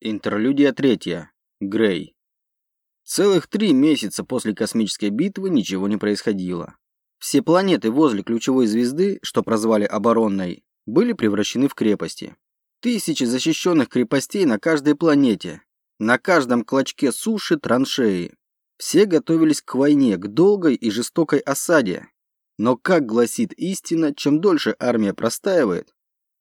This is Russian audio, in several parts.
Интерлюдия третья. Грей. Целых три месяца после космической битвы ничего не происходило. Все планеты возле ключевой звезды, что прозвали оборонной, были превращены в крепости. Тысячи защищенных крепостей на каждой планете, на каждом клочке суши траншеи. Все готовились к войне, к долгой и жестокой осаде. Но, как гласит истина, чем дольше армия простаивает,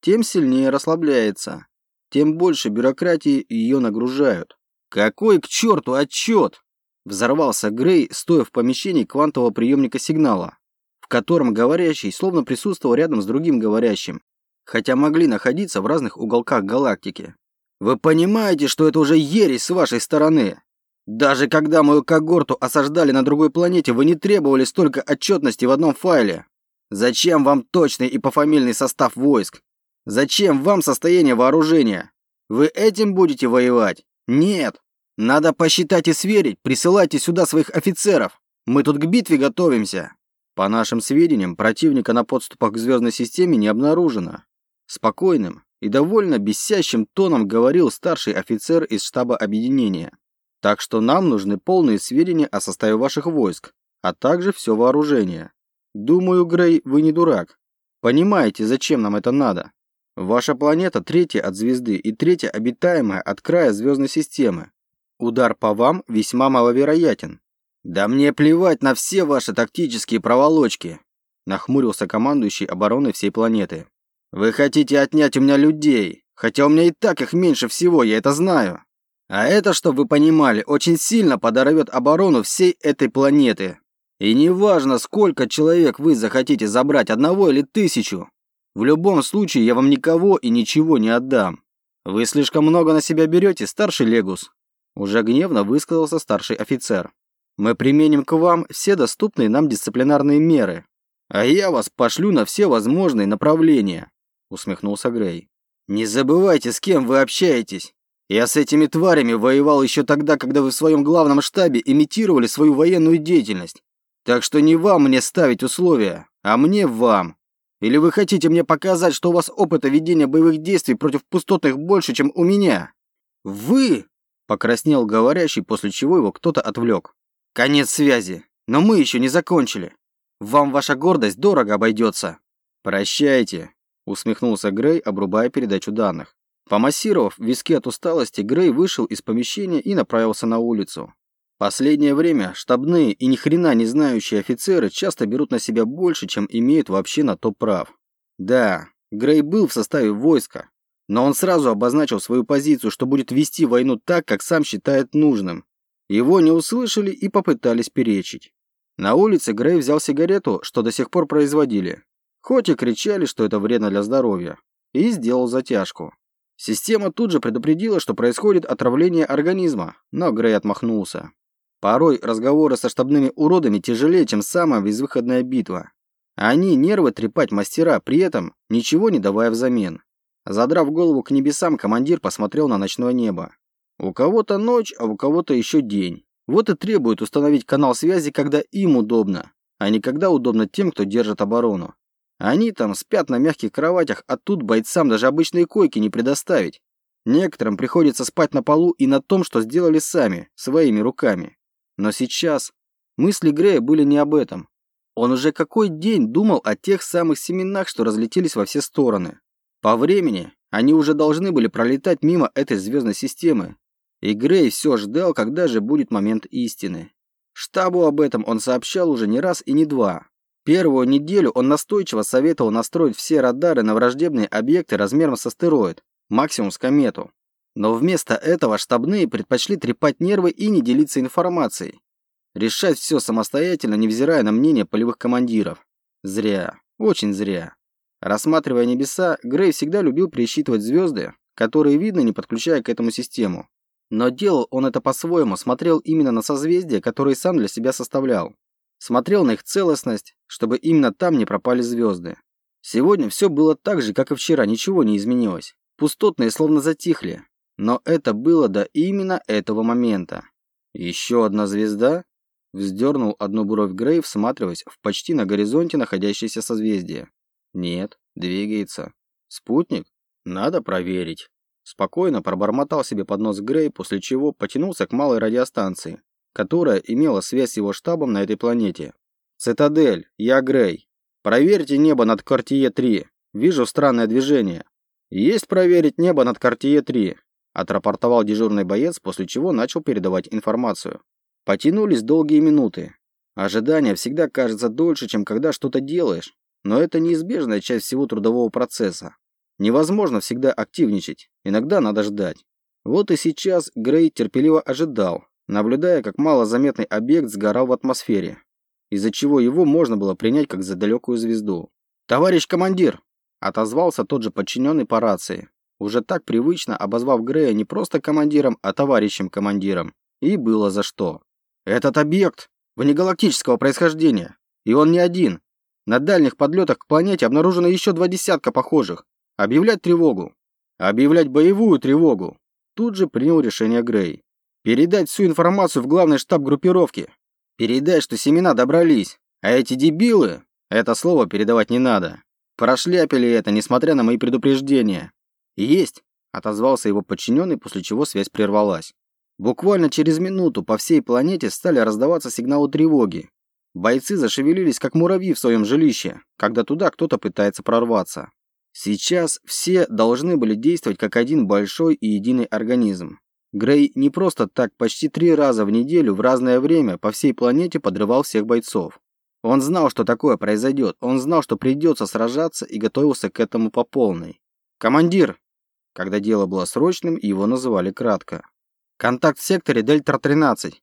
тем сильнее расслабляется тем больше бюрократии ее нагружают. Какой к черту отчет? Взорвался Грей, стоя в помещении квантового приемника сигнала, в котором говорящий словно присутствовал рядом с другим говорящим, хотя могли находиться в разных уголках галактики. Вы понимаете, что это уже ересь с вашей стороны? Даже когда мою когорту осаждали на другой планете, вы не требовали столько отчетности в одном файле. Зачем вам точный и пофамильный состав войск? Зачем вам состояние вооружения? Вы этим будете воевать? Нет. Надо посчитать и сверить. Присылайте сюда своих офицеров. Мы тут к битве готовимся. По нашим сведениям, противника на подступах к звездной системе не обнаружено. Спокойным и довольно бесящим тоном говорил старший офицер из штаба объединения. Так что нам нужны полные сведения о составе ваших войск, а также все вооружение. Думаю, Грей, вы не дурак. Понимаете, зачем нам это надо? Ваша планета третья от звезды и третья обитаемая от края звездной системы. Удар по вам весьма маловероятен. Да мне плевать на все ваши тактические проволочки, нахмурился командующий обороной всей планеты. Вы хотите отнять у меня людей, хотя у меня и так их меньше всего, я это знаю. А это, чтобы вы понимали, очень сильно подорвет оборону всей этой планеты. И неважно, сколько человек вы захотите забрать, одного или тысячу, в любом случае, я вам никого и ничего не отдам. Вы слишком много на себя берете, старший Легус. Уже гневно высказался старший офицер. Мы применим к вам все доступные нам дисциплинарные меры. А я вас пошлю на все возможные направления, усмехнулся Грей. Не забывайте, с кем вы общаетесь. Я с этими тварями воевал еще тогда, когда вы в своем главном штабе имитировали свою военную деятельность. Так что не вам мне ставить условия, а мне вам. Или вы хотите мне показать, что у вас опыта ведения боевых действий против пустотных больше, чем у меня? Вы, покраснел говорящий, после чего его кто-то отвлек. Конец связи. Но мы еще не закончили. Вам ваша гордость дорого обойдется. Прощайте, усмехнулся Грей, обрубая передачу данных. Помассировав виски от усталости, Грей вышел из помещения и направился на улицу. Последнее время штабные и ни хрена не знающие офицеры часто берут на себя больше, чем имеют вообще на то прав. Да, Грей был в составе войска, но он сразу обозначил свою позицию, что будет вести войну так, как сам считает нужным. Его не услышали и попытались перечить. На улице Грей взял сигарету, что до сих пор производили, хоть и кричали, что это вредно для здоровья, и сделал затяжку. Система тут же предупредила, что происходит отравление организма, но Грей отмахнулся. Порой разговоры со штабными уродами тяжелее, чем самая безвыходная битва. Они нервы трепать мастера, при этом ничего не давая взамен. Задрав голову к небесам, командир посмотрел на ночное небо. У кого-то ночь, а у кого-то еще день. Вот и требует установить канал связи, когда им удобно, а не когда удобно тем, кто держит оборону. Они там спят на мягких кроватях, а тут бойцам даже обычные койки не предоставить. Некоторым приходится спать на полу и на том, что сделали сами, своими руками. Но сейчас мысли Грея были не об этом. Он уже какой день думал о тех самых семенах, что разлетелись во все стороны. По времени они уже должны были пролетать мимо этой звездной системы. И Грей все ждал, когда же будет момент истины. Штабу об этом он сообщал уже не раз и не два. Первую неделю он настойчиво советовал настроить все радары на враждебные объекты размером с астероид, максимум с комету. Но вместо этого штабные предпочли трепать нервы и не делиться информацией. Решать все самостоятельно, невзирая на мнение полевых командиров. Зря. Очень зря. Рассматривая небеса, Грей всегда любил пересчитывать звезды, которые видно, не подключая к этому систему. Но делал он это по-своему, смотрел именно на созвездия, которые сам для себя составлял. Смотрел на их целостность, чтобы именно там не пропали звезды. Сегодня все было так же, как и вчера, ничего не изменилось. Пустотные словно затихли, но это было до именно этого момента. Еще одна звезда? Вздернул одну бровь Грей, всматриваясь в почти на горизонте находящееся созвездие. Нет, двигается. Спутник? Надо проверить. Спокойно пробормотал себе под нос Грей, после чего потянулся к малой радиостанции, которая имела связь с его штабом на этой планете. «Цитадель, я Грей. Проверьте небо над Кортие-3. Вижу странное движение». «Есть проверить небо над Кортие-3», отрапортовал дежурный боец, после чего начал передавать информацию. Потянулись долгие минуты. Ожидание всегда кажется дольше, чем когда что-то делаешь, но это неизбежная часть всего трудового процесса. Невозможно всегда активничать, иногда надо ждать. Вот и сейчас Грей терпеливо ожидал, наблюдая, как малозаметный объект сгорал в атмосфере, из-за чего его можно было принять как за далекую звезду. «Товарищ командир!» – отозвался тот же подчиненный по рации, уже так привычно обозвав Грея не просто командиром, а товарищем командиром. И было за что. «Этот объект внегалактического происхождения, и он не один. На дальних подлетах к планете обнаружено еще два десятка похожих. Объявлять тревогу. Объявлять боевую тревогу. Тут же принял решение Грей. Передать всю информацию в главный штаб группировки. Передать, что семена добрались. А эти дебилы... Это слово передавать не надо. Прошляпили это, несмотря на мои предупреждения. Есть, отозвался его подчиненный, после чего связь прервалась. Буквально через минуту по всей планете стали раздаваться сигналы тревоги. Бойцы зашевелились, как муравьи в своем жилище, когда туда кто-то пытается прорваться. Сейчас все должны были действовать как один большой и единый организм. Грей не просто так почти три раза в неделю в разное время по всей планете подрывал всех бойцов. Он знал, что такое произойдет, он знал, что придется сражаться и готовился к этому по полной. «Командир!» Когда дело было срочным, его называли кратко. «Контакт в секторе Дельта-13.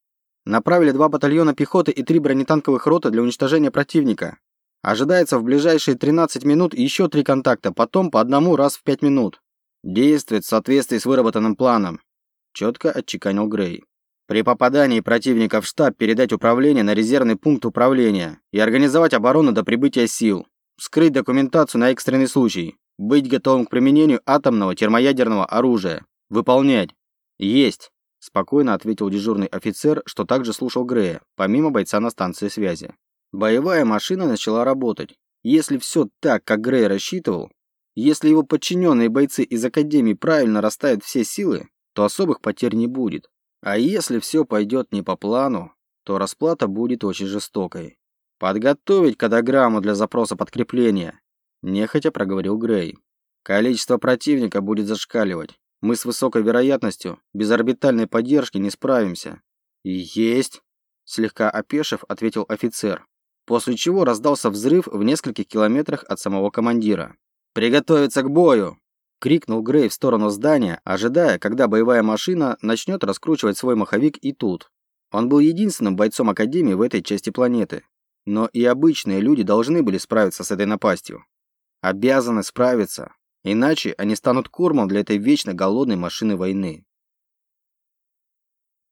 Направили два батальона пехоты и три бронетанковых роты для уничтожения противника. Ожидается в ближайшие 13 минут еще три контакта, потом по одному раз в 5 минут. Действует в соответствии с выработанным планом, четко отчеканил Грей. При попадании противника в штаб передать управление на резервный пункт управления и организовать оборону до прибытия сил. Скрыть документацию на экстренный случай. Быть готовым к применению атомного термоядерного оружия. Выполнять. Есть, спокойно ответил дежурный офицер, что также слушал Грея, помимо бойца на станции связи. Боевая машина начала работать. Если все так, как Грей рассчитывал, если его подчиненные бойцы из Академии правильно расставят все силы, то особых потерь не будет. А если все пойдет не по плану, то расплата будет очень жестокой. Подготовить кадограмму для запроса подкрепления, нехотя проговорил Грей. Количество противника будет зашкаливать. Мы с высокой вероятностью без орбитальной поддержки не справимся. Есть, слегка опешив, ответил офицер после чего раздался взрыв в нескольких километрах от самого командира. «Приготовиться к бою!» – крикнул Грей в сторону здания, ожидая, когда боевая машина начнет раскручивать свой маховик и тут. Он был единственным бойцом Академии в этой части планеты. Но и обычные люди должны были справиться с этой напастью. Обязаны справиться, иначе они станут кормом для этой вечно голодной машины войны.